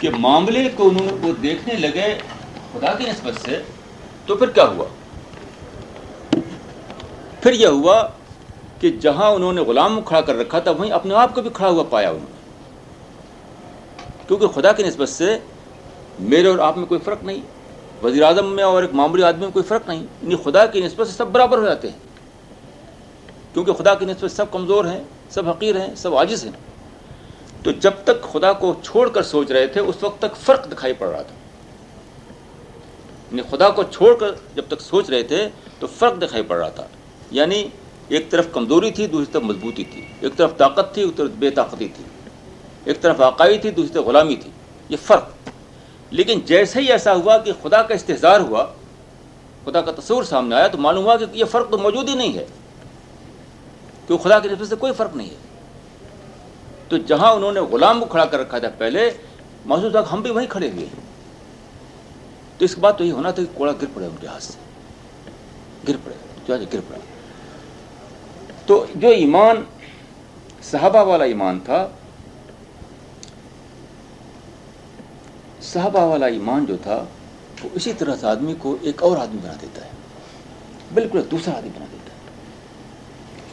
کہ معاملے کو انہوں نے وہ دیکھنے لگے خدا کی نسبت سے، تو پھر کیا ہوا؟ پھر یہ ہوا کہ جہاں انہوں نے غلام کھڑا کر رکھا تھا، وہیں اپنے آپ کو بھی کھڑا ہوا پایا انہوں نے۔ کیونکہ خدا کی نسبت سے میرے اور آپ میں کوئی فرق نہیں، وزیر اعظم میں اور ایک معمولی آدمی میں کوئی فرق نہیں یعنی خدا کی نسبت سے سب برابر ہو جاتے ہیں۔ کیونکہ خدا کی نسبت سب کمزور ہیں، سب حقیر ہیں، سب عاجز ہیں۔ تو جب تک خدا کو چھوڑ کر سوچ رہے تھے، اس وقت تک فرق دکھائی پڑ رہا تھا۔ یعنی خدا کو چھوڑ کر جب تک سوچ رہے تھے، تو فرق دکھائی پڑ رہا تھا۔ یعنی ایک طرف کمزوری تھی، دوسری طرف مضبوطی تھی۔ ایک طرف طاقت تھی، ایک طرف بے طاقتی تھی۔ ایک طرف عقائی تھی، دوسری طرف غلامی تھی۔ یہ فرق۔ لیکن جیسے ہی ایسا ہوا کہ خدا کا استحصار ہوا، خدا کا تصور سامنے آیا، تو معلوم ہوا کہ یہ فرق تو موجود ہی نہیں ہے۔ کیونکہ خدا کی نسبت سے کوئی فرق نہیں ہے۔ تو جہاں انہوں نے غلام کو کھڑا کر رکھا تھا پہلے، محسوس تھا ہم بھی وہیں کھڑے ہوئے تو اس کے بعد تو یہ ہونا تھا کہ کوڑا گر پڑے ان کے ہاتھ سے۔ گر پڑے گر پڑا تو جو ایمان، صحابہ والا ایمان تھا، صحابہ والا ایمان جو تھا، وہ اسی طرح سے آدمی کو ایک اور آدمی بنا دیتا ہے۔ بالکل ایک دوسرا آدمی بنا دیتا ہے۔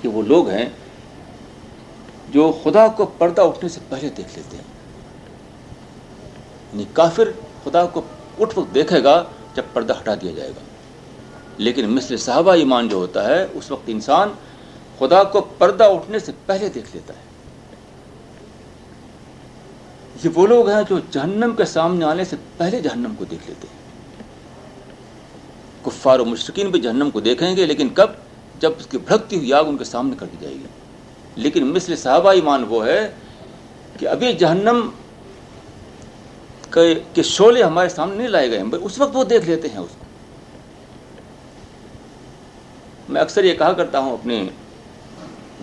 کہ وہ لوگ ہیں جو خدا کو پردہ اٹھنے سے پہلے دیکھ لیتے ہیں۔ یعنی کافر خدا کو اٹھ وقت دیکھے گا جب پردہ ہٹا دیا جائے گا۔ لیکن مثل صحابہ ایمان جو ہوتا ہے، اس وقت انسان خدا کو پردہ اٹھنے سے پہلے دیکھ لیتا ہے۔ یہ وہ لوگ ہیں جو جہنم کے سامنے آنے سے پہلے جہنم کو دیکھ لیتے ہیں۔ کفار و مشرقین بھی جہنم کو دیکھیں گے، لیکن کب؟ جب اس کی بھڑکتی ہوئی آگ ان کے سامنے کر دی جائے گی۔ لیکن مثل صحابہ ایمان وہ ہے کہ ابھی جہنم کے شعلے ہمارے سامنے نہیں لائے گئے ہیں۔ اس وقت وہ دیکھ لیتے ہیں اس کو۔ میں اکثر یہ کہا کرتا ہوں اپنی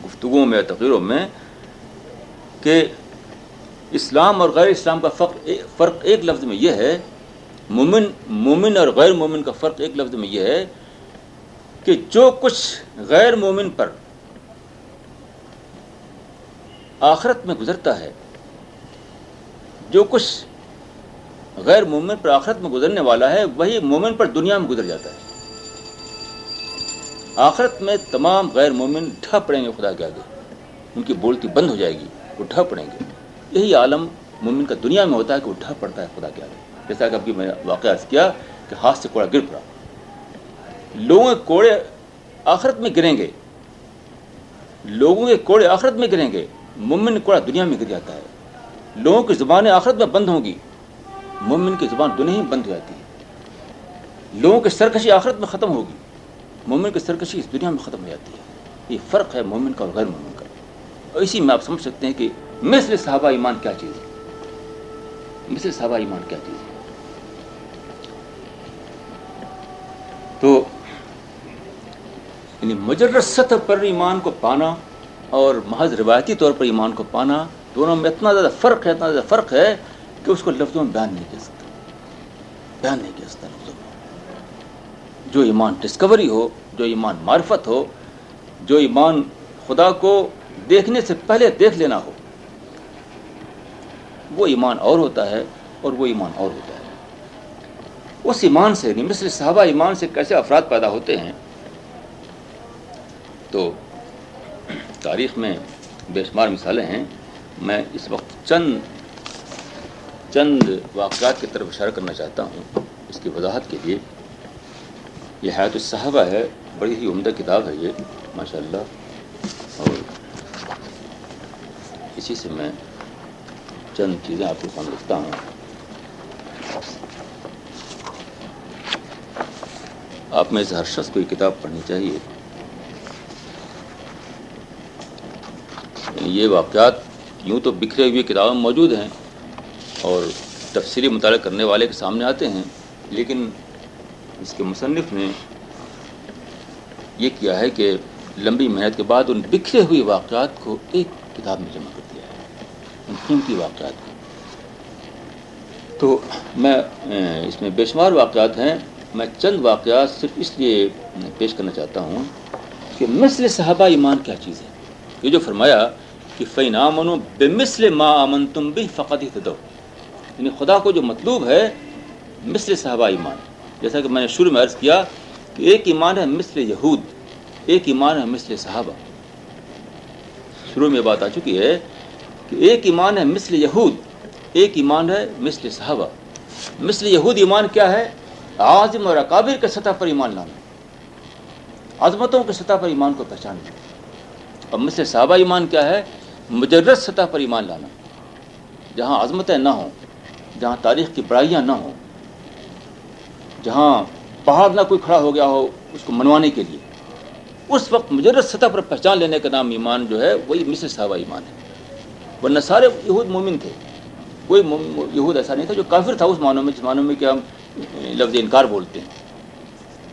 گفتگو میں، تقریروں میں، کہ اسلام اور غیر اسلام کا فرق فرق ایک لفظ میں یہ ہے، مومن مومن اور غیر مومن کا فرق ایک لفظ میں یہ ہے کہ جو کچھ غیر مومن پر آخرت میں گزرتا ہے۔ جو کچھ غیر مومن پر آخرت میں گزرنے والا ہے، وہی مومن پر دنیا میں گزر جاتا ہے۔ آخرت میں تمام غیر مومن ڈھا پڑیں گے، خدا کے آگے۔ ان کی بولتی بند ہو جائے گی، وہ ڈھا پڑیں گے۔ یہی عالم مومن کا دنیا میں ہوتا ہے کہ اٹھا پڑتا ہے، خدا کے آگے۔ جیسا کہ ابھی میں واقعہ عرض کیا کہ ہاتھ سے کوڑا گر پڑا۔ لوگوں کے کوڑے آخرت میں گریں گے۔ لوگوں کے کوڑے آخرت میں گریں گے۔ مومن کوڑا دنیا میں گر جاتا ہے۔ لوگوں کی زبانیں آخرت میں بند ہوں گی۔ مومن کی زبان دنیا ہی بند ہو جاتی ہے۔ لوگوں کی سرکشی آخرت میں ختم ہوگی۔ مومن کی سرکشی اس دنیا میں ختم ہو جاتی ہے۔ یہ فرق ہے مومن کا اور غیر مومن کا۔ اور اسی میں آپ سمجھ سکتے ہیں کہ مثل صحابہ ایمان کیا چیز ہے؟ مثل صحابہ ایمان کیا چیز ہے؟ تو یعنی مجرد سطح پر ایمان کو پانا اور محض روایتی طور پر ایمان کو پانا، دونوں میں اتنا زیادہ فرق ہے، اتنا زیادہ فرق ہے کہ اس کو لفظوں میں بیان نہیں کر سکتا۔ بیان نہیں کر سکتا لفظوں میں۔ جو ایمان ڈسکوری ہو، جو ایمان معرفت ہو، جو ایمان خدا کو دیکھنے سے پہلے دیکھ لینا ہو، وہ ایمان اور ہوتا ہے اور وہ ایمان اور ہوتا ہے۔ اس ایمان سے نہیں، مثل صحابہ ایمان سے کیسے افراد پیدا ہوتے ہیں؟ تو تاریخ میں بے شمار مثالیں ہیں۔ میں اس وقت چند چند واقعات کی طرف اشارہ کرنا چاہتا ہوں اس کی وضاحت کے لیے۔ یہ حیات الصحابہ ہے، بڑی ہی عمدہ کتاب ہے یہ ماشاء اللہ اور اسی سے میں چند چیزیں آپ کو سمجھتا ہوں۔ آپ میں سے ہر شخص کو یہ کتاب پڑھنی چاہیے۔ یہ واقعات یوں تو بکھرے ہوئے کتابیں موجود ہیں اور تفصیلی مطالعہ کرنے والے کے سامنے آتے ہیں، لیکن اس کے مصنف نے یہ کیا ہے کہ لمبی محنت کے بعد ان بکھرے ہوئے واقعات کو ایک کتاب میں جمع کر دیا ہے، ان قیمتی واقعات کو۔ تو میں اس میں بے شمار واقعات ہیں۔ میں چند واقعات صرف اس لیے پیش کرنا چاہتا ہوں کہ مثل صحابہ ایمان کیا چیز ہے؟ یہ جو فرمایا کہ فین آمن بے مثل ما امن تم بھی فقط دو یعنی خدا کو جو مطلوب ہے، مثل صحابہ ایمان۔ جیسا کہ میں نے شروع میں عرض کیا کہ ایک ایمان ہے مثل یہود، ایک ایمان ہے مثل صحابہ۔ شروع میں بات آ چکی ہے کہ ایک ایمان ہے مثل یہود، ایک ایمان ہے مثل صحابہ۔ مثل یہود ایمان کیا ہے؟ عظم اور اکابر کے سطح پر ایمان لانا۔ عظمتوں کے سطح پر ایمان کو پہچاننا۔ اور مثل صحابہ ایمان کیا ہے؟ مجرد سطح پر ایمان لانا، جہاں عظمتیں نہ ہوں، جہاں تاریخ کی بڑائیاں نہ ہوں، جہاں پہاڑ نہ کوئی کھڑا ہو گیا ہو اس کو منوانے کے لیے۔ اس وقت مجرد سطح پر پہچان لینے کا نام ایمان جو ہے، وہی مثل صحابہ ایمان ہے۔ ورنہ سارے یہود مومن تھے۔ کوئی یہود ایسا نہیں تھا جو کافر تھا اس معنوں میں، جس معنوں میں کہ ہم لفظ انکار بولتے ہیں۔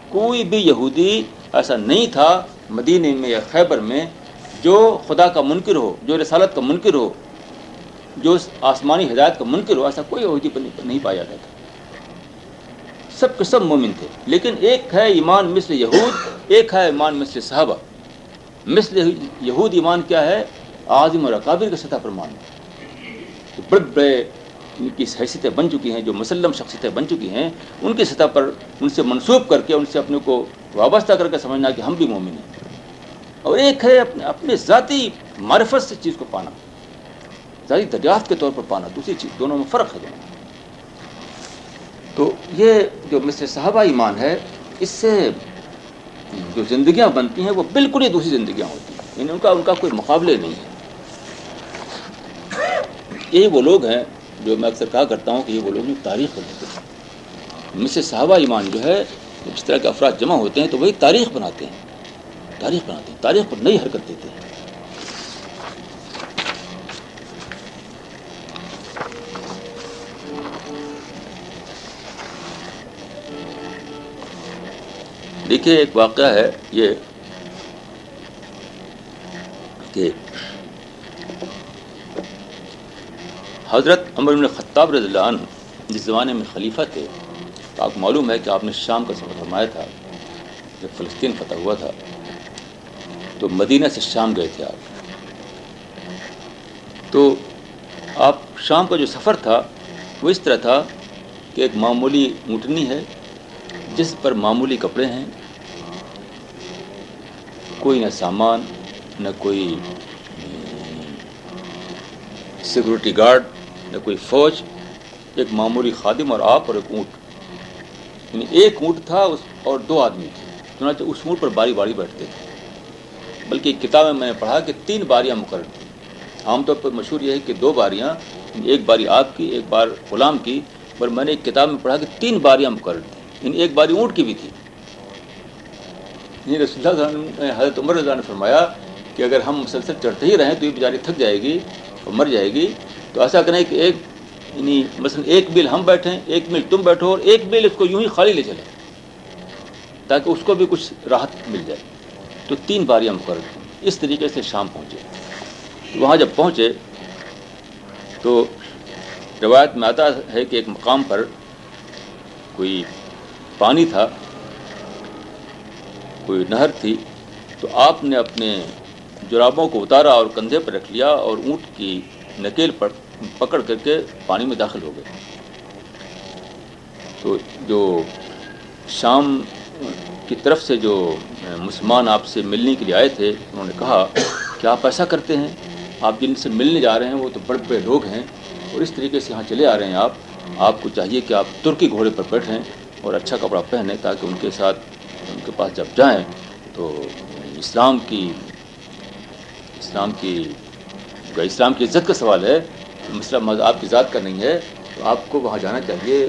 کوئی بھی یہودی ایسا نہیں تھا مدینہ میں یا خیبر میں جو خدا کا منکر ہو، جو رسالت کا منکر ہو، جو آسمانی ہدایت کا منکر ہو، ایسا کوئی یہودی پر نہیں پایا جاتا۔ سب کے سب مومن تھے، لیکن ایک ہے ایمان مثل یہود، ایک ہے ایمان مثل صحابہ۔ مثل یہود ایمان کیا ہے؟ عظم اور اکابر کے سطح پر ماننا بڑے بڑے ان کی حیثیتیں بن چکی ہیں، جو مسلم شخصیتیں بن چکی ہیں، ان کی سطح پر ان سے منسوب کر کے، ان سے اپنے کو وابستہ کر کے سمجھنا کہ ہم بھی مومن ہیں۔ اور ایک ہے اپنے اپنے ذاتی معرفت سے چیز کو پانا۔ ذاتی دریافت کے طور پر پانا، دوسری چیز، دونوں میں فرق ہے۔ دونوں تو یہ جو مثل صحابہ ایمان ہے، اس سے جو زندگیاں بنتی ہیں، وہ بالکل ہی دوسری زندگیاں ہوتی ہیں۔ یعنی ان کا ان کا کوئی مقابلے نہیں ہے۔ یہی وہ لوگ ہیں جو میں اکثر کہا کرتا ہوں کہ یہ وہ لوگ جو تاریخ بناتے ہیں۔ مثل صحابہ ایمان جو ہے جس طرح کے افراد جمع ہوتے ہیں تو وہی تاریخ بناتے ہیں۔ تاریخ بناتے ہیں، تاریخ پر نئی حرکت دیتے ہیں۔ دیکھیے، ایک واقعہ ہے، یہ کہ حضرت عمر بن خطاب رضی اللہ عنہ جس زمانے میں خلیفہ تھے آپ معلوم ہے کہ آپ نے شام کا سفر فرمایا تھا، جب فلسطین فتح ہوا تھا۔ تو مدینہ سے شام گئے تھے آپ۔ تو آپ شام کا جو سفر تھا، وہ اس طرح تھا کہ ایک معمولی اونٹنی ہے، جس پر معمولی کپڑے ہیں۔ کوئی نہ سامان، نہ کوئی سیکورٹی گارڈ، نہ کوئی فوج، ایک معمولی خادم اور آپ اور ایک اونٹ۔ یعنی ایک اونٹ تھا، اس اور دو آدمی تھے۔ چنانچہ اس اونٹ پر باری باری بیٹھتے تھے۔ بلکہ ایک کتاب میں میں نے پڑھا کہ تین باریاں مقرر تھیں۔ عام طور پر مشہور یہ ہے کہ دو باریاں، ایک باری آپ کی، ایک بار غلام کی، پر میں نے ایک کتاب میں پڑھا کہ تین باریاں مقرر تھیں۔ یعنی ایک باری اونٹ کی بھی تھی۔ یعنی رسول اللہ نے حضرت عمر رضا نے فرمایا کہ اگر ہم مسلسل چڑھتے ہی رہیں تو یہ بیچاری تھک جائے گی اور مر جائے گی۔ تو ایسا کریں کہ ایک یعنی مثلا ایک بل ہم بیٹھیں، ایک مل تم بیٹھو اور ایک بل اس کو یوں ہی خالی لے چلیں تاکہ اس کو بھی کچھ راحت مل جائے۔ تو تین باریاں مقرر اس طریقے سے شام پہنچے۔ وہاں جب پہنچے تو روایت میں آتا ہے کہ ایک مقام پر کوئی پانی تھا، کوئی نہر تھی۔ تو آپ نے اپنے جرابوں کو اتارا اور کندھے پر رکھ لیا اور اونٹ کی نکیل پر پکڑ کر کے پانی میں داخل ہو گئے۔ تو جو شام کی طرف سے جو مسلمان آپ سے ملنے کے لیے آئے تھے، انہوں نے کہا کہ آپ ایسا کرتے ہیں، آپ جن سے ملنے جا رہے ہیں وہ تو بڑے بڑے لوگ ہیں، اور اس طریقے سے یہاں چلے آ رہے ہیں آپ۔ آپ کو چاہیے کہ آپ ترکی گھوڑے پر بیٹھیں اور اچھا کپڑا پہنیں تاکہ ان کے ساتھ ان کے پاس جب جائیں تو اسلام کی اسلام کی اسلام کی عزت کا سوال ہے۔ مسئلہ آپ کی ذات کا نہیں ہے، تو آپ کو وہاں جانا چاہیے۔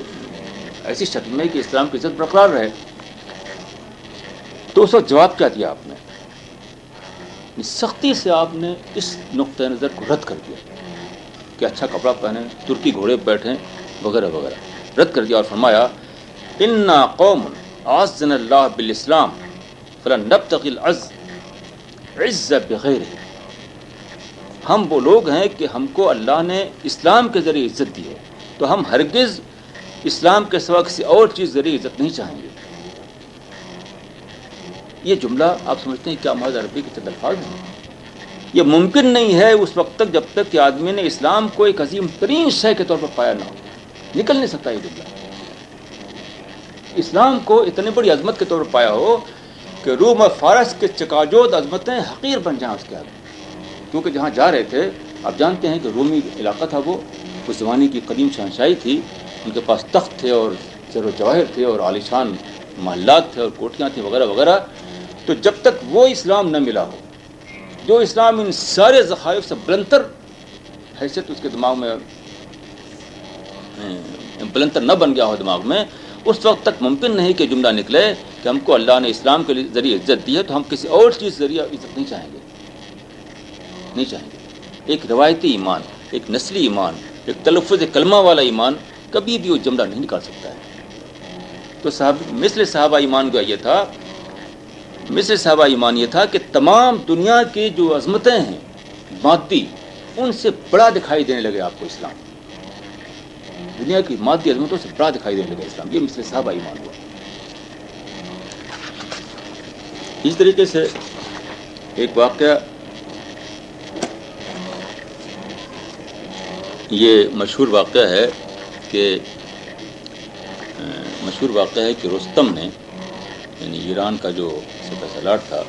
ایسی شکل میں کہ اسلام کی عزت برقرار رہے۔ تو اس وقت جواب کیا دیا آپ نے۔ سختی سے آپ نے اس نقطۂ نظر کو رد کر دیا کہ اچھا کپڑا پہنیں ترکی گھوڑے پہ بیٹھیں وغیرہ وغیرہ۔ رد کر دیا اور فرمایا، انا قوم آزن اللہ بالاسلام فلن نبتغی العز عز بغیر ہم وہ لوگ ہیں کہ ہم کو اللہ نے اسلام کے ذریعے عزت دی ہے۔ تو ہم ہرگز اسلام کے سوا کسی اور چیز ذریعے عزت نہیں چاہیں گے۔ یہ جملہ آپ سمجھتے ہیں کیا محض عربی کے چند الفاظ ہیں۔ یہ ممکن نہیں ہے اس وقت تک جب تک کہ آدمی نے اسلام کو ایک عظیم ترین شے کے طور پر پایا نہ ہو۔ نکل نہیں سکتا یہ جملہ۔ اسلام کو اتنی بڑی عظمت کے طور پر پایا ہو کہ روم اور فارس کے چکاجود عظمتیں حقیر بن جائیں اس کے آگے۔ کیونکہ جہاں جا رہے تھے، آپ جانتے ہیں کہ رومی علاقہ تھا وہ اس زمانے کی قدیم شہنشاہی تھی۔ ان کے پاس تخت تھے اور زر و جواہر تھے اور عالیشان محلات تھے اور کوٹیاں تھیں وغیرہ وغیرہ۔ تو جب تک وہ اسلام نہ ملا ہو، جو اسلام ان سارے ذخائف سے بلندر حیثیت اس کے دماغ میں بلندر نہ بن گیا ہو دماغ میں، اس وقت تک ممکن نہیں کہ جملہ نکلے کہ ہم کو اللہ نے اسلام کے ذریعے عزت دی ہے تو ہم کسی اور چیز ذریعہ عزت نہیں چاہیں گے۔ نہیں چاہیں گے۔ ایک روایتی ایمان، ایک نسلی ایمان، ایک تلفظ کلمہ والا ایمان کبھی بھی وہ جملہ نہیں نکال سکتا ہے۔ تو صاحب مثل صحابہ ایمان کا یہ تھا مثل صحابہ ایمان یہ تھا کہ تمام دنیا کی جو عظمتیں ہیں، مادی، ان سے بڑا دکھائی دینے لگے آپ کو اسلام۔ دنیا کی مادی عظمتوں سے بڑا دکھائی دینے لگا اسلام۔ یہ مثل صحابہ ایمان ہوا۔ اس طریقے سے ایک واقعہ، یہ مشہور واقعہ ہے کہ، مشہور واقعہ ہے کہ رستم نے یعنی ایران کا جو سپہ سلاٹ تھا۔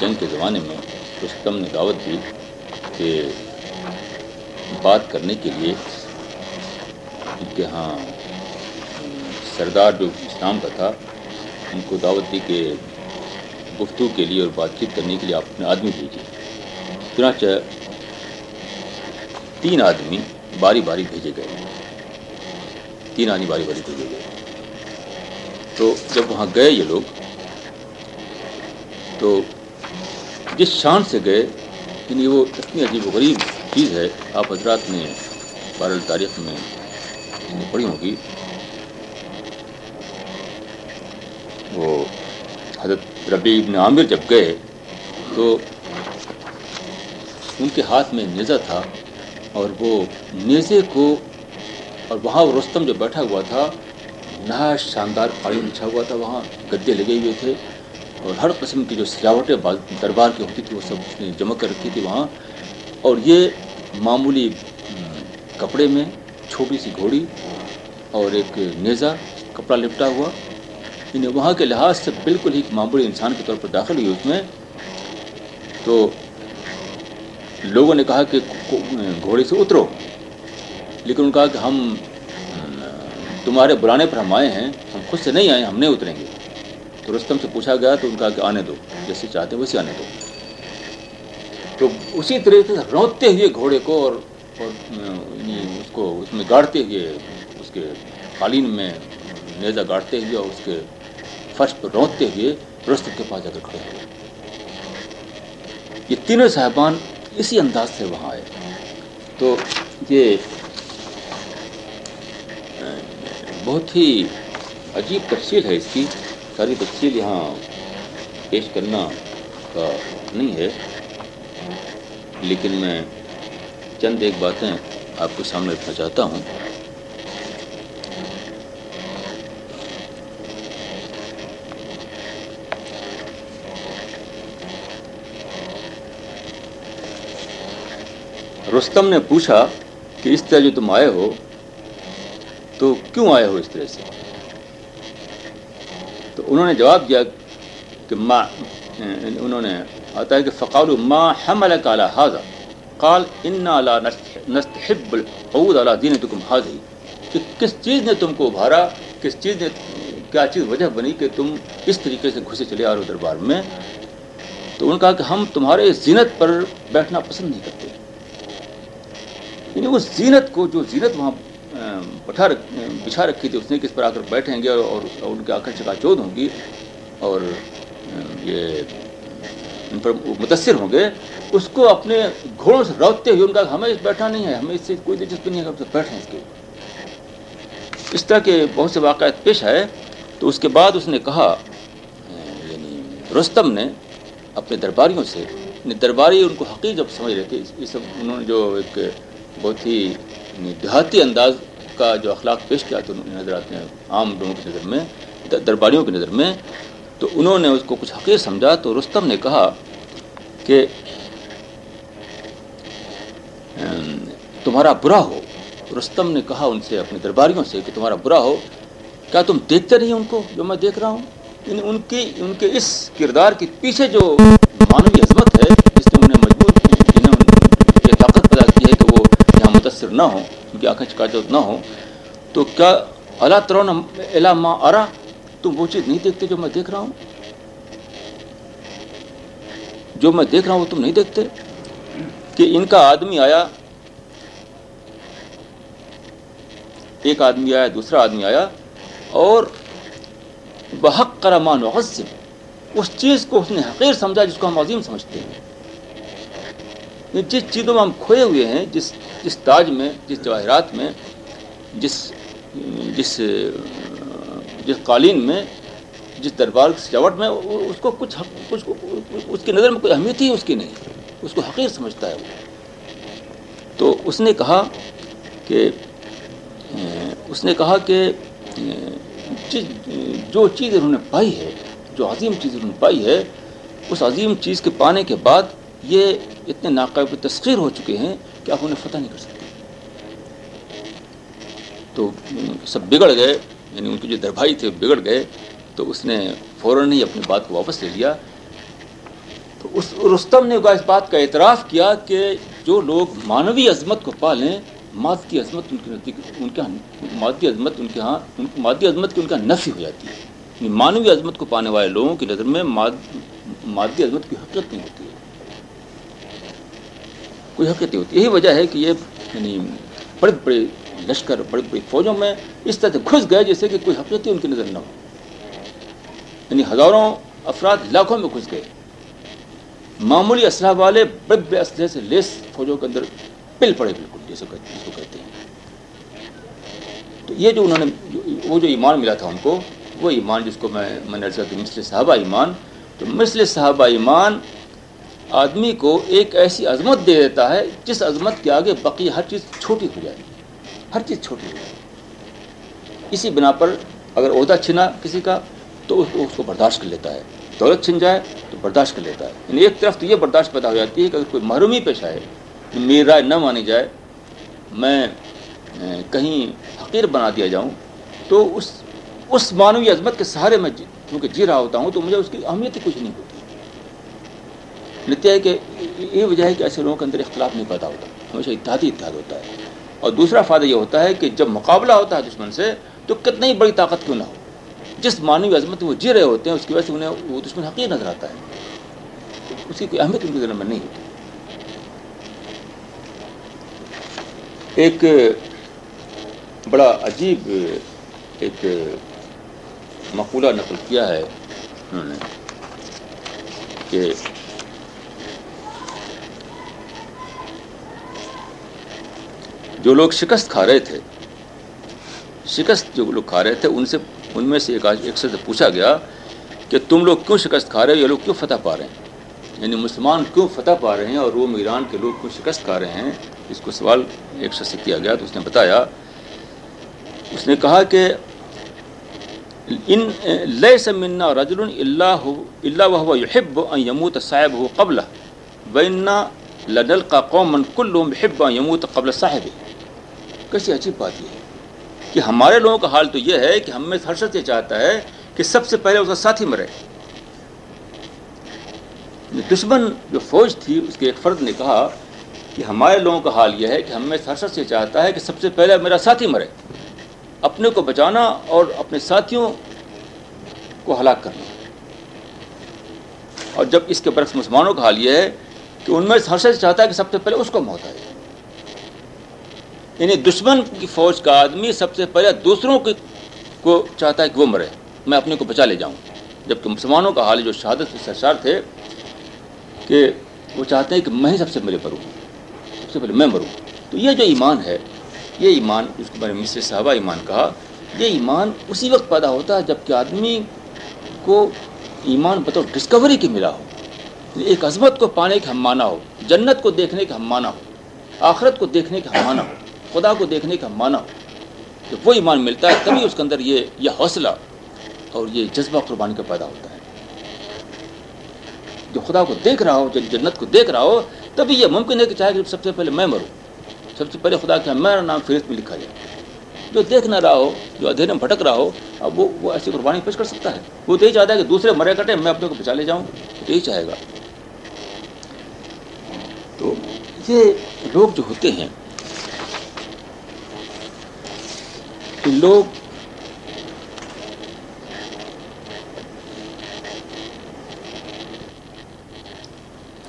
جنگ کے زمانے میں رستم نے دعوت دی کہ بات کرنے کے لیے ان کے ہاں سردار جو اسلام کا تھا، ان کو دعوت دی کہ گفتگو کے لیے اور بات چیت کرنے کے لیے آپ اپنے آدمی بھیجیے۔ چنانچہ تین آدمی باری باری بھیجے گئے۔ تین آدمی باری باری بھیجے گئے۔ تو جب وہاں گئے یہ لوگ تو جس شان سے گئے یعنی وہ اتنی عجیب و غریب چیز ہے، آپ حضرات نے بار تاریخ میں پڑھی ہوگی۔ وہ حضرت ربی ابن عامر جب گئے تو ان کے ہاتھ میں نیزہ تھا اور وہ نیزے کو اور وہاں رستم جو بیٹھا ہوا تھا نہا شاندار قالین بچھا ہوا تھا، وہاں گدے لگے ہوئے تھے۔ اور ہر قسم کی جو سجاوٹیں دربار کی ہوتی تھی، وہ سب اس نے جمع کر رکھی تھی وہاں۔ اور یہ معمولی کپڑے میں چھوٹی سی گھوڑی اور ایک نیزا کپڑا لپٹا ہوا۔ یعنی وہاں کے لحاظ سے بالکل ہی معمولی انسان کے طور پر داخل ہوئی۔ اس میں تو لوگوں نے کہا کہ گھوڑے سے اترو، لیکن ان کہا کہ ہم تمہارے بلانے پر ہم آئے ہیں، ہم خود سے نہیں آئے، ہم نہیں اتریں گے۔ تو رستم سے پوچھا گیا تو ان کہا کہ آنے دو، جیسے چاہتے ہیں ویسے آنے دو۔ تو اسی طریقے سے روتے ہوئے گھوڑے کو اور یعنی اس کو اس میں گاڑتے ہوئے، اس کے قالین میں نیزہ گاڑتے ہوئے اور اس کے فرش پر روتے ہوئے رستم کے پاس جا کر کھڑے ہوئے۔ یہ تینوں صاحبان اسی انداز سے وہاں آئے۔ تو یہ بہت ہی عجیب تفصیل ہے اس کی۔ ساری تفصیل یہاں پیش کرنا کا نہیں ہے، لیکن میں چند ایک باتیں آپ کے سامنے رکھنا چاہتا ہوں۔ رستم نے پوچھا کہ اس طرح جو تم آئے ہو، تو کیوں آئے ہو اس طرح سے؟ انہوں نے جواب دیا کہ ما، انہوں نے آتا ہے کہ فقال ما حمل کالا حاضہ قال ان نستحب العود علی دین حاضی کہ کس چیز نے تم کو ابھارا؟ کس چیز نے، کیا چیز وجہ بنی کہ تم اس طریقے سے گھسے چلے آ رہے دربار میں؟ تو انہوں نے کہا کہ ہم تمہارے زینت پر بیٹھنا پسند نہیں کرتے۔ یعنی اس زینت کو، جو زینت وہاں بٹھا رکھ، بچھا رکھی تھی اس نے کس پر آ کر بیٹھیں گے اور ان کے آ کر چکا چود ہوں گی اور، یہ ان پر متاثر ہوں گے۔ اس کو اپنے گھوڑوں سے روکتے ہوئے ان کا ہمیں اس بیٹھا نہیں ہے، ہمیں اس سے کوئی دلچسپی نہیں ہے کہ بیٹھیں اس کے۔ اس طرح کے بہت سے واقعات پیش آئے۔ تو اس کے بعد اس نے کہا یعنی رستم نے اپنے درباریوں سے درباری ان کو حقیق جب سمجھ رہے تھے یہ سب انہوں نے جو ایک بہت ہی دیہاتی انداز کا جو اخلاق پیش کیا تو نظر آتے ہیں عام لوگوں کی نظر میں، درباریوں کی نظر میں۔ تو انہوں نے اس کو کچھ حقیق سمجھا تو رستم نے کہا کہ تمہارا برا ہو۔ رستم نے کہا ان سے، اپنے درباریوں سے کہ تمہارا برا ہو۔ کیا تم دیکھتے نہیں ان کو جو میں دیکھ رہا ہوں؟ ان ان کی، ان کے اس کردار کے پیچھے جو معنوی عظمت ہے، جس نے انہیں مجبور جنہیں یہ طاقت پیدا کی ہے کہ وہ یہاں متاثر نہ ہوں۔ ان کی آنکھیں نہ ہوں تو کیا اللہ ترون علامہ آرا؟ تم وہ چیز نہیں دیکھتے جو میں دیکھ رہا ہوں۔ جو میں دیکھ رہا ہوں وہ تم نہیں دیکھتے؟ کہ ان کا آدمی آیا، ایک آدمی آیا، دوسرا آدمی آیا، اور بحق کرمان وغذم اس چیز کو اس نے حقیر سمجھا جس کو ہم عظیم سمجھتے ہیں۔ جس چیزوں میں ہم کھوئے ہوئے ہیں، جس جس تاج میں، جس جواہرات میں، جس جس جس قالین میں، جس دربار کی سجاوٹ میں، اس کو کچھ کچھ اس کی نظر میں کوئی اہمیت ہی اس کی نہیں، اس کو حقیر سمجھتا ہے وہ۔ تو اس نے کہا کہ، اس نے کہا کہ جو چیز انہوں نے پائی ہے، جو عظیم چیز انہوں نے پائی ہے، اس عظیم چیز کے پانے کے بعد یہ اتنے ناقابل تسخیر ہو چکے ہیں کہ آپ انہیں فتح نہیں کر سکتے۔ تو سب بگڑ گئے یعنی ان کے جو دربھائی تھے بگڑ گئے، تو اس نے فوراً ہی اپنی بات کو واپس لے لیا۔ تو اس رستم نے اس بات کا اعتراف کیا کہ جو لوگ مانوی عظمت کو پالیں، مادی عظمت ان کے نزدیک، ان کے ہاں، مادی عظمت ان کے ہاں مادی عظمت کی ان کا نفی ہو جاتی ہے۔ یعنی مانوی عظمت کو پانے والے لوگوں کی نظر میں مادی عظمت کی حقیقت نہیں ہوتی۔ ہے کوئی حقیقت نہیں ہوتی۔ یہی وجہ ہے کہ یہ یعنی بڑے بڑے لشکر بڑی بڑی فوجوں میں اس طرح سے گھس گئے جیسے کہ کوئی حقیقت ہی ان کی نظر نہ ہو۔ یعنی ہزاروں افراد لاکھوں میں گھس گئے۔ معمولی اسلحہ والے بڑے بڑے اسلحے سے لیس فوجوں کے اندر پل پڑے بالکل، جیسے جس کو کہتے ہیں۔ تو یہ جو انہوں نے، وہ جو ایمان ملا تھا ان کو، وہ ایمان جس کو میں میں نے کہ مثل صحابہ ایمان۔ تو مثل صحابہ ایمان آدمی کو ایک ایسی عظمت دے دیتا ہے جس عظمت کے آگے بقی ہر چیز چھوٹی ہو جائے، ہر چیز چھوٹی ہو جائے۔ اسی بنا پر اگر عہدہ چھنا کسی کا، تو اس کو برداشت کر لیتا ہے۔ دولت چھن جائے، تو برداشت کر لیتا ہے۔ یعنی ایک طرف تو یہ برداشت پیدا ہو جاتی ہے کہ اگر کوئی محرومی پیش آئے میری رائے نہ مانی جائے، میں کہیں حقیر بنا دیا جاؤں، تو اس اس معنوی عظمت کے سہارے میں جی- کیونکہ جی رہا ہوتا ہوں، تو مجھے اس کی اہمیت ہی کچھ نہیں ہوتی۔ نتیہ ہے کہ یہ وجہ ہے کہ ایسے لوگوں کے اندر اختلاف نہیں پیدا ہوتا، ہمیشہ اتحادی اتحاد ہوتا ہے۔ اور دوسرا فائدہ یہ ہوتا ہے کہ جب مقابلہ ہوتا ہے دشمن سے، تو کتنی بڑی طاقت کیوں نہ ہو؟ جس معنوی عظمت وہ جی رہے ہوتے ہیں، اس کی وجہ سے انہیں وہ دشمن حقیق نظر آتا ہے۔ اس کی کوئی اہمیت ان کے ذہن میں نہیں ہوتی۔ ایک بڑا عجیب ایک مقولہ نقل کیا ہے انہوں نے کہ جو لوگ شکست کھا رہے تھے، شکست جو لوگ کھا رہے تھے، ان سے، ان میں سے ایک ایک سے پوچھا گیا کہ تم لوگ کیوں شکست کھا رہے ہو؟ یہ لوگ کیوں فتح پا رہے ہیں؟ یعنی مسلمان کیوں فتح پا رہے ہیں اور روم ایران کے لوگ کیوں شکست کھا رہے ہیں؟ اس کو سوال ایک شخص سے کیا گیا، تو اس نے بتایا، اس نے کہا کہ ان لیے سے منا رجل اللہ اللہ وہ یحب یموت صاحب ہو قبل ونا کیسی عجیب بات یہ ہے کہ ہمارے لوگوں کا حال تو یہ ہے کہ ہم میں ہر شخص یہ چاہتا ہے کہ سب سے پہلے اس کا ساتھی مرے۔ دشمن جو فوج تھی، اس کے ایک فرد نے کہا کہ ہمارے لوگوں کا حال یہ ہے کہ ہمیں ہر سے چاہتا ہے کہ سب سے پہلے میرا ساتھی مرے۔ اپنے کو بچانا اور اپنے ساتھیوں کو ہلاک کرنا۔ اور جب اس کے برعکس مسلمانوں کا حال یہ ہے کہ ان میں ہر سے چاہتا ہے کہ سب سے پہلے اس کو موت آئے۔ یعنی دشمن کی فوج کا آدمی سب سے پہلے دوسروں کی کو چاہتا ہے کہ وہ مرے۔ میں اپنے کو بچا لے جاؤں۔ جبکہ مسلمانوں کا حال جو شہادت کے سرشار تھے، کہ وہ چاہتے ہیں کہ میں ہی سب سے پہلے پڑھوں سب سے پہلے میں مروں۔ تو یہ جو ایمان ہے، یہ ایمان اس کو میں نے مصر صحابہ ایمان کہا، یہ ایمان اسی وقت پیدا ہوتا ہے جبکہ آدمی کو ایمان بطور ڈسکوری کی ملا ہو۔ ایک عظمت کو پانے کا ہم مانا ہو، جنت کو دیکھنے کا ہم مانا ہو، آخرت کو دیکھنے کا ہم مانا ہو۔ خدا کو دیکھنے کا ہم مانا ہو تو وہ ایمان ملتا ہے، تبھی اس کے اندر یہ یہ حوصلہ اور یہ جذبہ قربانی کا پیدا ہوتا ہے۔ جو خدا کو دیکھ رہا ہو، جو جنت کو دیکھ رہا ہو، تبھی یہ ممکن ہے کہ چاہے کہ سب سے پہلے میں مروں۔ سب سے پہلے خدا کہ میرا نام فہرست میں لکھا جائے۔ جو دیکھ نہ رہا ہو، جو ادھیرے میں بھٹک رہا ہو، اب وہ وہ ایسی قربانی پیش کر سکتا ہے۔ وہ تو یہی چاہتا ہے کہ دوسرے مرے کٹے، میں اپنے کو بچا لے جاؤں۔ تو یہی چاہے گا۔ تو یہ لوگ جو ہوتے ہیں لوگ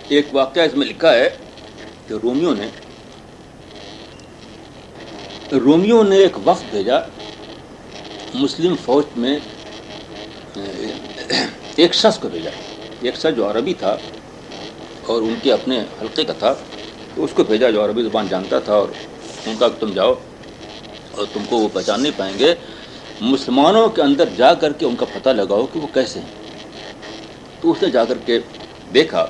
ایک واقعہ اس میں لکھا ہے کہ رومیو نے رومیو نے ایک وقت بھیجا مسلم فوج میں ایک شخص کو بھیجا۔ ایک شخص جو عربی تھا اور ان کے اپنے حلقے کا تھا، تو اس کو بھیجا جو عربی زبان جانتا تھا اور ان کا تم جاؤ۔ تم کو وہ پہچان نہیں پائیں گے، مسلمانوں کے اندر جا کر کے ان کا پتہ لگاؤ کہ وہ کیسے ہیں۔ تو اس نے جا کر کے دیکھا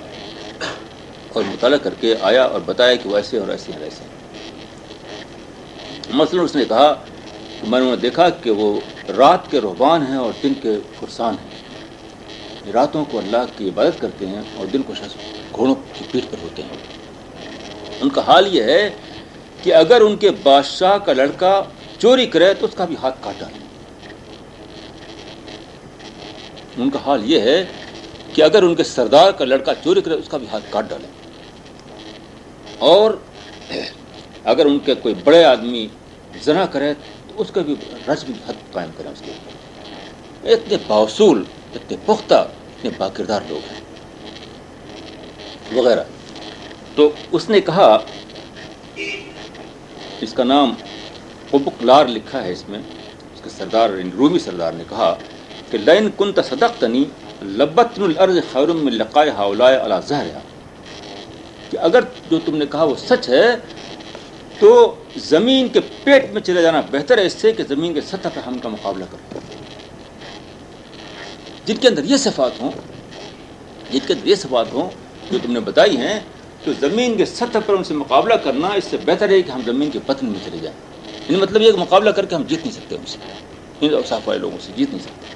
اور مطالعہ کر کے آیا اور بتایا کہ وہ ایسے اور ایسے ہیں ایسے مثلاً اس نے کہا کہ میں نے دیکھا کہ وہ رات کے رحبان ہیں اور دن کے فرسان ہیں۔ یعنی راتوں کو اللہ کی عبادت کرتے ہیں اور دن کو شخص گھوڑوں کی پیٹ پر ہوتے ہیں۔ ان کا حال یہ ہے کہ اگر ان کے بادشاہ کا لڑکا چوری کرے تو اس کا بھی ہاتھ کاٹا ان کا حال یہ ہے کہ اگر ان کے سردار کا لڑکا چوری کرے اس کا بھی ہاتھ کاٹ ڈالیں اور اگر ان کے کوئی بڑے آدمی زنا کرے تو اس کا بھی رج حد قائم کریں اس کے۔ اتنے باصول اتنے پختہ، اتنے باکردار لوگ ہیں۔ وغیرہ۔ تو اس نے کہا، اس کا نام قبق لار لکھا ہے اس میں، اس کے سردار یعنی رومی سردار نے کہا کہ لین کن تصدق تنی لبت العرض خیرم میں لقائے ہاولائے اللہ زہر کہ اگر جو تم نے کہا وہ سچ ہے، تو زمین کے پیٹ میں چلے جانا بہتر ہے، اس سے کہ زمین کے سطح پر ہم کا مقابلہ کریں جن کے اندر یہ صفات ہوں، جن کے اندر یہ صفات ہوں، جو تم نے بتائی ہیں، تو زمین کے سطح پر ان سے مقابلہ کرنا اس سے بہتر ہے کہ ہم زمین کے پتن میں چلے جائیں۔ یعنی مطلب یہ کہ مقابلہ کر کے ہم جیت نہیں سکتے ان سے۔ ان صاف والے لوگوں سے جیت نہیں سکتے۔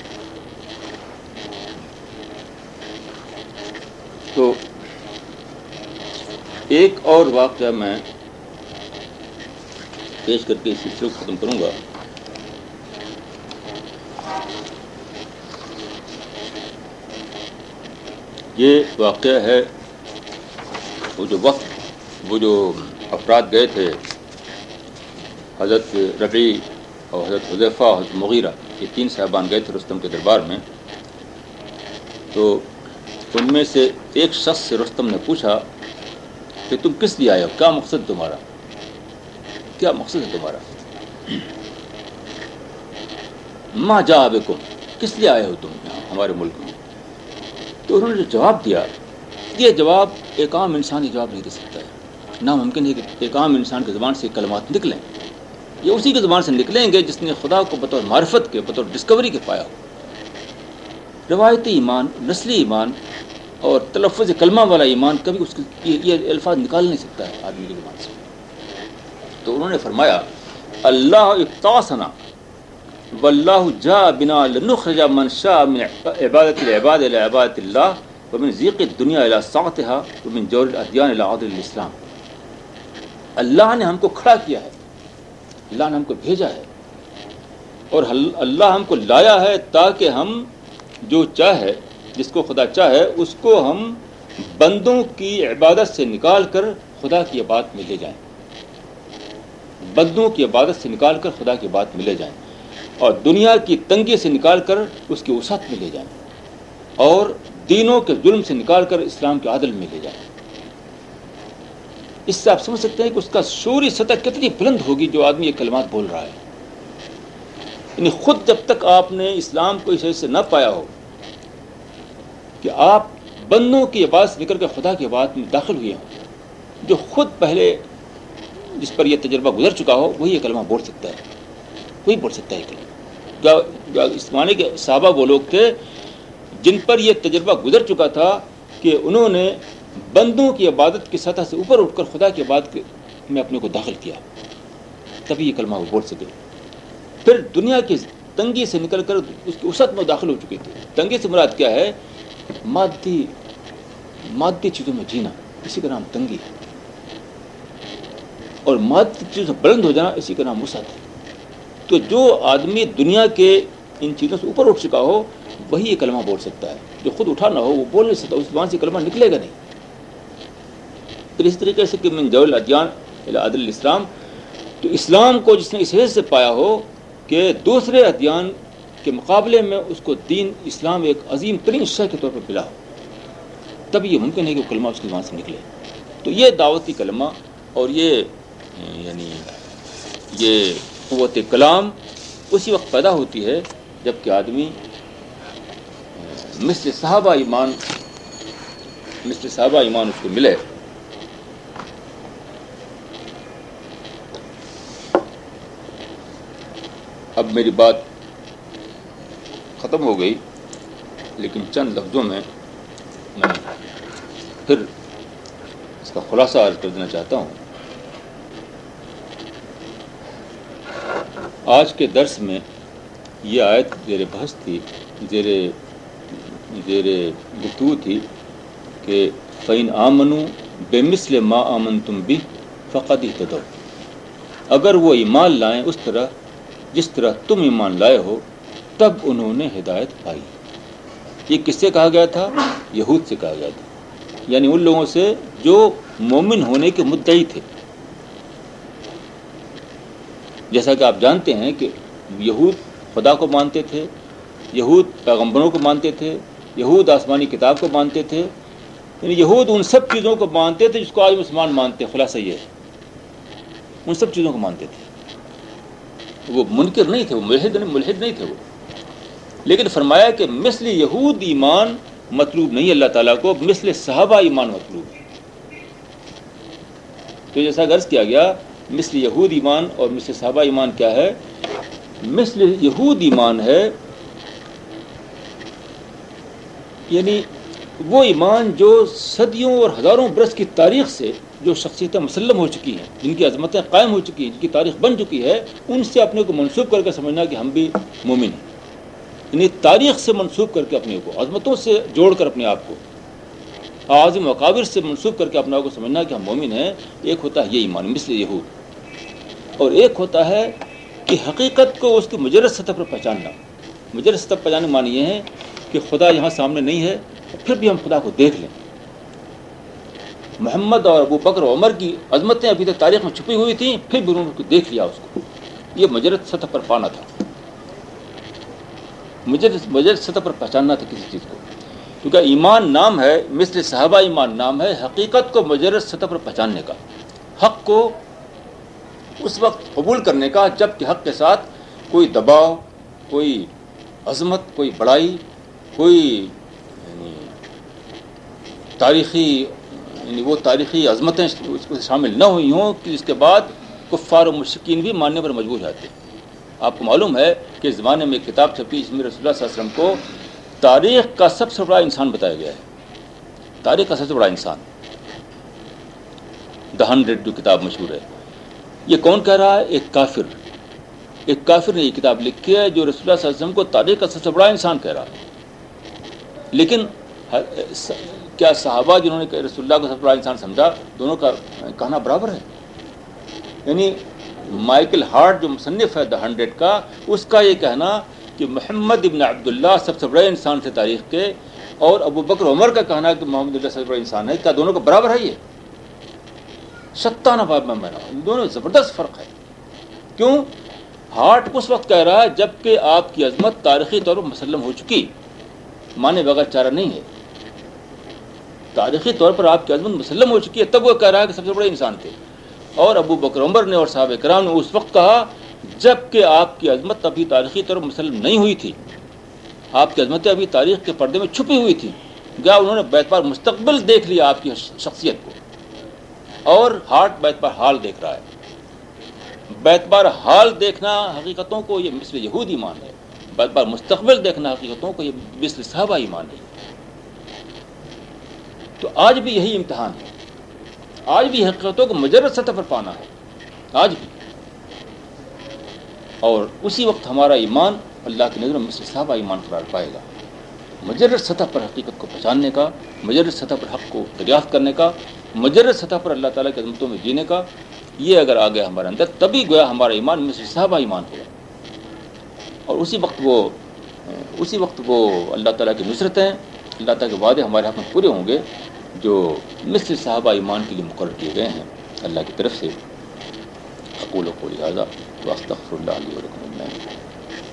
تو ایک اور واقعہ میں پیش کر کے اس سلسلے کو ختم کروں گا۔ یہ واقعہ ہے وہ جو وقت، وہ جو افراد گئے تھے حضرت رفیع اور حضرت حضیفہ اور حضرت مغیرہ یہ تین صاحبان گئے تھے رستم کے دربار میں۔ تو ان میں سے ایک شخص سے رستم نے پوچھا کہ تم کس لیے آئے ہو؟ کیا مقصد تمہارا؟ کیا مقصد ہے تمہارا؟ ماں جا کو کس لیے آئے ہو تم یہاں ہمارے ملک میں؟ تو انہوں نے جو جواب دیا، یہ جواب ایک عام انسان یہ جواب نہیں دے سکتا ہے۔ ناممکن ہے کہ ایک عام انسان کی زبان سے کلمات نکلیں۔ یہ اسی کی زبان سے نکلیں گے جس نے خدا کو بطور معرفت کے، بطور ڈسکوری کے پایا ہو۔ روایتی ایمان، نسلی ایمان اور تلفظ کلمہ والا ایمان کبھی اس کی یہ الفاظ نکال نہیں سکتا ہے آدمی کی زبان سے۔ تو انہوں نے فرمایا، اللہ اقتصنا و اللہ جا بنا لنخرج من شاء من عبادت العباد الى عبادت اللہ ومن ذیق الدنیا الى ساعتها ومن جور الادیان الى عدل الاسلام۔ اللہ نے ہم کو کھڑا کیا ہے۔ اللہ نے ہم کو بھیجا ہے۔ اور اللہ ہم کو لایا ہے تاکہ ہم جو چاہے، جس کو خدا چاہے، اس کو ہم بندوں کی عبادت سے نکال کر خدا کی عبادت میں لے جائیں۔ بندوں کی عبادت سے نکال کر خدا کی بات میں لے جائیں۔ اور دنیا کی تنگی سے نکال کر اس کی وسعت میں لے جائیں۔ اور دینوں کے ظلم سے نکال کر اسلام کے عادل میں لے جائیں۔ اس سے آپ سمجھ سکتے ہیں کہ اس کا شوری سطح کتنی بلند ہوگی جو آدمی یہ کلمات بول رہا ہے۔ یعنی خود جب تک آپ نے اسلام کو اس سے نہ پایا ہو کہ آپ بندوں کی عبادت سے نکل کر خدا کی عبادت میں داخل ہوئے ہوں، جو خود پہلے جس پر یہ تجربہ گزر چکا ہو، وہی یہ کلمہ بول سکتا ہے۔ وہی بول سکتا ہے یہ کلمہ۔ اس معنی کے صحابہ وہ لوگ تھے، جن پر یہ تجربہ گزر چکا تھا کہ انہوں نے بندوں کی عبادت کی سطح سے اوپر اٹھ کر خدا کی عبادت میں اپنے کو داخل کیا۔ تبھی یہ کلمہ وہ بول سکے۔ پھر دنیا کی تنگی سے نکل کر اس کی وسعت میں داخل ہو چکی تھی تنگی سے مراد کیا ہے؟ مادی مادی چیزوں میں جینا۔ اسی کا نام تنگی ہے۔ اور مادی چیزوں سے بلند ہو جانا اسی کا نام وسعت ہے۔ تو جو آدمی دنیا کے ان چیزوں سے اوپر اٹھ چکا ہو، وہی یہ کلمہ بول سکتا ہے۔ جو خود اٹھا نہ ہو، وہ بول نہیں سکتا، اس زبان سے کلمہ نکلے گا نہیں۔ پھر اس طریقے سے کہ من جول ادیان عادل الاسلام، تو اسلام کو جس نے اس حیث سے پایا ہو کہ دوسرے ادیان کے مقابلے میں اس کو دین اسلام ایک عظیم ترین شہ کے طور پر ملا۔ ہو تب یہ ممکن ہے کہ وہ کلمہ اس کی زبان سے نکلے۔ تو یہ دعوتی کلمہ اور یہ یعنی یہ قوت کلام اسی وقت پیدا ہوتی ہے جبکہ آدمی مثل صحابہ ایمان، مثل صحابہ ایمان اس کو ملے۔ اب میری بات ختم ہو گئی، لیکن چند لفظوں میں میں پھر اس کا خلاصہ عرض کر دینا چاہتا ہوں۔ آج کے درس میں یہ آیت زیر بحث تھی، زیر زیر گفتگو تھی کہ فعین آمنو بے مثل ما آمن تم بھی فقط ہی اگر وہ ایمان لائیں، اس طرح جس طرح تم ایمان لائے ہو، تب انہوں نے ہدایت پائی۔ یہ کس سے کہا گیا تھا؟ یہود سے کہا گیا تھا۔ یعنی ان لوگوں سے جو مومن ہونے کے مدعی تھے۔ جیسا کہ آپ جانتے ہیں کہ یہود خدا کو مانتے تھے، یہود پیغمبروں کو مانتے تھے، یہود آسمانی کتاب کو مانتے تھے۔ یعنی یہود ان سب چیزوں کو مانتے تھے جس کو آج مسلمان مانتے خلاصہ یہ ہے، ان سب چیزوں کو مانتے تھے۔ وہ منکر نہیں تھے، وہ ملحد نہیں ملحد نہیں تھے وہ۔ لیکن فرمایا کہ مثل یہود ایمان مطلوب نہیں، اللہ تعالیٰ کو مثل صحابہ ایمان مطلوب۔ ہے تو جیسا غرض کیا گیا، مثل یہود ایمان اور مثل صحابہ ایمان کیا ہے؟ مثل یہود ایمان ہے یعنی وہ ایمان جو صدیوں اور ہزاروں برس کی تاریخ سے جو شخصیتیں مسلم ہو چکی ہیں، جن کی عظمتیں قائم ہو چکی ہیں، جن کی تاریخ بن چکی ہے، ان سے اپنے کو منسوخ کر کے سمجھنا کہ ہم بھی مومن ہیں۔ یعنی تاریخ سے منسوخ کر کے اپنے کو، عظمتوں سے جوڑ کر اپنے آپ کو، اعظم مقابر سے منسوخ کر کے اپنے آپ کو سمجھنا کہ ہم مومن ہیں، ایک ہوتا ہے یہ ایمان، مثل یہود۔ اور ایک ہوتا ہے کہ حقیقت کو اس کی مجرد سطح پر پہچاننا۔ مجرد سطح پر پہچاننے معنی یہ ہے کہ خدا یہاں سامنے نہیں ہے، پھر بھی ہم خدا کو دیکھ لیں۔ محمد اور ابو بکر عمر کی عظمتیں ابھی تک تاریخ میں چھپی ہوئی تھیں، پھر بھی انہوں نے دیکھ لیا اس کو۔ یہ مجرد سطح پر پانا تھا۔ مجرد مجرد سطح پر پہچاننا تھا کسی چیز کو۔ کیونکہ ایمان نام ہے، مثل صحابہ ایمان نام ہے، حقیقت کو مجرد سطح پر پہچاننے کا۔ حق کو اس وقت قبول کرنے کا، جبکہ حق کے ساتھ کوئی دباؤ، کوئی عظمت، کوئی بڑائی، کوئی یعنی تاریخی یعنی وہ تاریخی عظمتیں اس کو شامل نہ ہوئی ہوں کہ اس کے بعد کفار و مشکین بھی ماننے پر مجبور جاتے ہیں۔ آپ کو معلوم ہے کہ اس زمانے میں ایک کتاب چھپی جس میں رسول اللہ صلی اللہ علیہ وسلم کو تاریخ کا سب سے بڑا انسان بتایا گیا ہے۔ تاریخ کا سب سے بڑا انسان۔ دا ہنڈریڈ جو کتاب مشہور ہے۔ یہ کون کہہ رہا ہے؟ ایک کافر۔ ایک کافر نے یہ کتاب لکھی ہے جو رسول اللہ صلی اللہ علیہ وسلم کو تاریخ کا سب سے بڑا انسان کہہ رہا ہے۔ لیکن کیا صحابہ جنہوں نے رسول اللہ کو سب سے بڑا انسان سمجھا، دونوں کا کہنا برابر ہے۔ یعنی مائیکل ہارٹ جو مصنف ہے، دا ہنڈریڈ کا، اس کا یہ کہنا کہ محمد ابن عبداللہ سب سے بڑے انسان تھے تاریخ کے، اور ابو بکر عمر کا کہنا کہ محمد اللہ سب سے بڑا انسان ہے کیا دونوں کا برابر ہے یہ؟ ستانہ باب میں میرا دونوں زبردست فرق ہے۔ کیوں؟ ہارٹ اس وقت کہہ رہا ہے جبکہ آپ کی عظمت تاریخی طور پر مسلم ہو چکی۔ مانے بغیر چارہ نہیں ہے۔ تاریخی طور پر آپ کی عظمت مسلم ہو چکی ہے، تب وہ کہہ رہا ہے کہ سب سے بڑے انسان تھے۔ اور ابو بکر عمر نے اور صحاب کرام نے اس وقت کہا جبکہ آپ کی عظمت ابھی تاریخی طور پر مسلم نہیں ہوئی تھی۔ آپ کی عظمتیں ابھی تاریخ کے پردے میں چھپی ہوئی تھیں کیا انہوں نے بیت بار مستقبل دیکھ لیا آپ کی شخصیت کو۔ اور ہارٹ بیت بار حال دیکھ رہا ہے۔ بیت بار حال دیکھنا حقیقتوں کو یہ مثل یہود ایمان ہے۔ بیت بار مستقبل دیکھنا حقیقتوں کو یہ مثل صحابہ ایمان ہے۔ تو آج بھی یہی امتحان ہے۔ آج بھی حقیقتوں کو مجرد سطح پر پانا ہے۔ آج بھی۔ اور اسی وقت ہمارا ایمان اللہ کی نظر میں صحابہ ایمان قرار پائے گا۔ مجرد سطح پر حقیقت کو پہچاننے کا، مجرد سطح پر حق کو دریافت کرنے کا، مجرد سطح پر اللہ تعالیٰ کی عظمتوں میں جینے کا، یہ اگر آ گیا ہمارے اندر، تبھی گویا ہمارا ایمان مصر صاحبہ ایمان ہوگا۔ اور اسی وقت وہ، اسی وقت وہ اللہ تعالیٰ کی نصرتیں، اللہ تعالیٰ کے وعدے ہمارے حق میں پورے ہوں گے۔ جو مصر صحابہ ایمان کے لیے مقرر کیے گئے ہیں، اللہ کی طرف سے۔ اقول و کو لہٰذا واسطر اللہ علیہ وسلم اللہ